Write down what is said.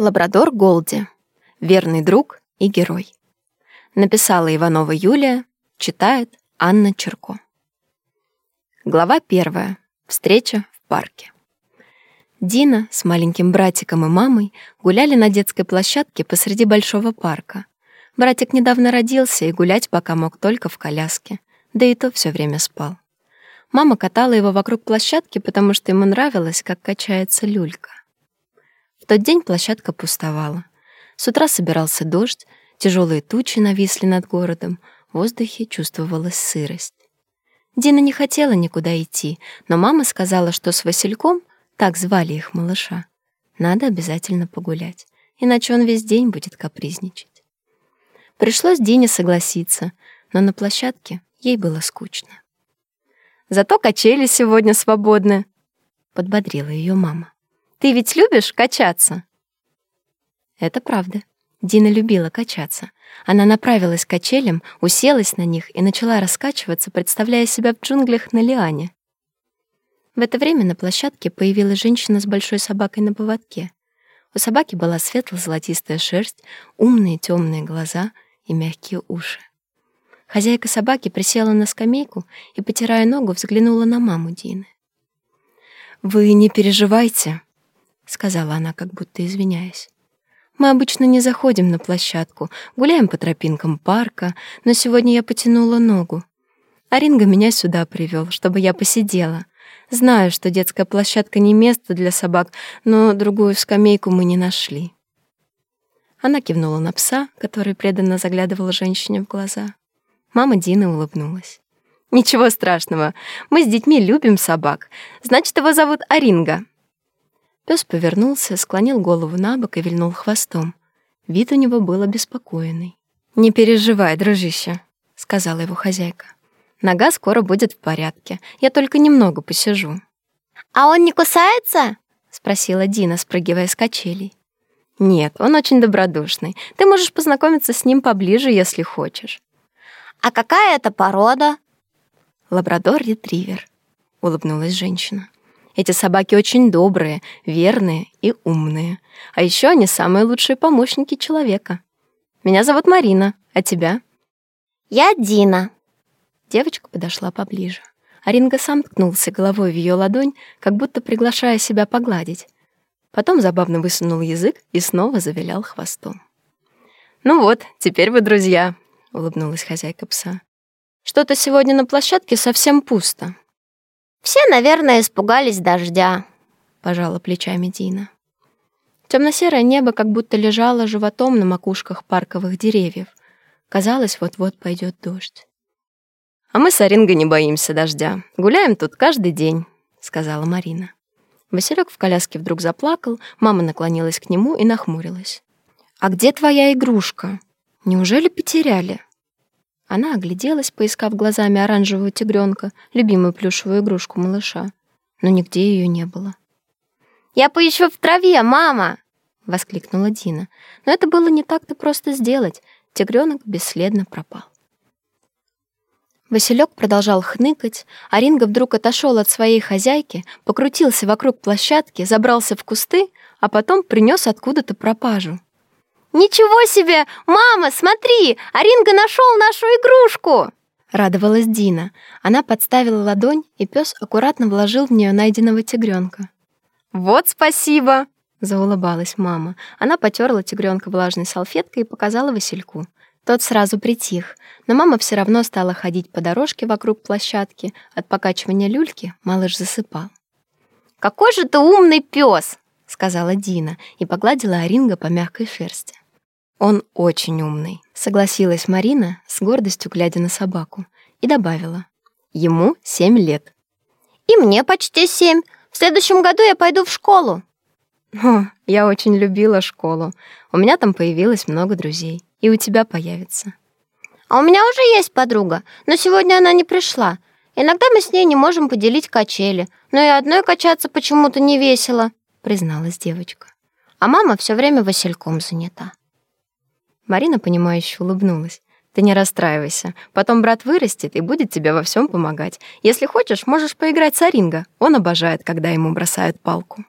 Лабрадор Голди. Верный друг и герой. Написала Иванова Юлия, читает Анна Черко. Глава первая. Встреча в парке. Дина с маленьким братиком и мамой гуляли на детской площадке посреди большого парка. Братик недавно родился и гулять пока мог только в коляске, да и то все время спал. Мама катала его вокруг площадки, потому что ему нравилось, как качается люлька тот день площадка пустовала. С утра собирался дождь, тяжелые тучи нависли над городом, в воздухе чувствовалась сырость. Дина не хотела никуда идти, но мама сказала, что с Васильком, так звали их малыша, надо обязательно погулять, иначе он весь день будет капризничать. Пришлось Дине согласиться, но на площадке ей было скучно. «Зато качели сегодня свободны», — подбодрила ее мама. Ты ведь любишь качаться?» Это правда. Дина любила качаться. Она направилась к качелям, уселась на них и начала раскачиваться, представляя себя в джунглях на лиане. В это время на площадке появилась женщина с большой собакой на поводке. У собаки была светло-золотистая шерсть, умные темные глаза и мягкие уши. Хозяйка собаки присела на скамейку и, потирая ногу, взглянула на маму Дины. «Вы не переживайте», — сказала она, как будто извиняясь. «Мы обычно не заходим на площадку, гуляем по тропинкам парка, но сегодня я потянула ногу. Аринга меня сюда привел, чтобы я посидела. Знаю, что детская площадка не место для собак, но другую скамейку мы не нашли». Она кивнула на пса, который преданно заглядывал женщине в глаза. Мама Дины улыбнулась. «Ничего страшного. Мы с детьми любим собак. Значит, его зовут Аринга. Пес повернулся, склонил голову на бок и вильнул хвостом. Вид у него был обеспокоенный. «Не переживай, дружище», — сказала его хозяйка. «Нога скоро будет в порядке. Я только немного посижу». «А он не кусается?» — спросила Дина, спрыгивая с качелей. «Нет, он очень добродушный. Ты можешь познакомиться с ним поближе, если хочешь». «А какая это порода?» «Лабрадор-ретривер», — улыбнулась женщина. Эти собаки очень добрые, верные и умные. А еще они самые лучшие помощники человека. Меня зовут Марина, а тебя? Я Дина. Девочка подошла поближе. Аринга сам ткнулся головой в ее ладонь, как будто приглашая себя погладить. Потом забавно высунул язык и снова завилял хвостом. «Ну вот, теперь вы друзья», — улыбнулась хозяйка пса. «Что-то сегодня на площадке совсем пусто. «Все, наверное, испугались дождя», — пожала плечами Дина. Темно-серое небо как будто лежало животом на макушках парковых деревьев. Казалось, вот-вот пойдет дождь. «А мы с Орингой не боимся дождя. Гуляем тут каждый день», — сказала Марина. Василек в коляске вдруг заплакал, мама наклонилась к нему и нахмурилась. «А где твоя игрушка? Неужели потеряли?» Она огляделась, поискав глазами оранжевого тигренка, любимую плюшевую игрушку малыша. Но нигде ее не было. «Я поищу в траве, мама!» — воскликнула Дина. Но это было не так-то просто сделать. Тигренок бесследно пропал. Василек продолжал хныкать, а Ринго вдруг отошел от своей хозяйки, покрутился вокруг площадки, забрался в кусты, а потом принес откуда-то пропажу. «Ничего себе! Мама, смотри! Аринга нашел нашу игрушку!» Радовалась Дина. Она подставила ладонь, и пес аккуратно вложил в нее найденного тигренка. «Вот спасибо!» — заулыбалась мама. Она потерла тигренка влажной салфеткой и показала Васильку. Тот сразу притих, но мама все равно стала ходить по дорожке вокруг площадки. От покачивания люльки малыш засыпал. «Какой же ты умный пес! — сказала Дина и погладила Оринга по мягкой шерсти. «Он очень умный», — согласилась Марина, с гордостью глядя на собаку, и добавила. «Ему семь лет». «И мне почти семь. В следующем году я пойду в школу». «О, я очень любила школу. У меня там появилось много друзей. И у тебя появится». «А у меня уже есть подруга, но сегодня она не пришла. Иногда мы с ней не можем поделить качели, но и одной качаться почему-то не весело», — призналась девочка. А мама все время Васильком занята. Марина, понимающе улыбнулась. «Ты не расстраивайся. Потом брат вырастет и будет тебе во всем помогать. Если хочешь, можешь поиграть с Оринго. Он обожает, когда ему бросают палку».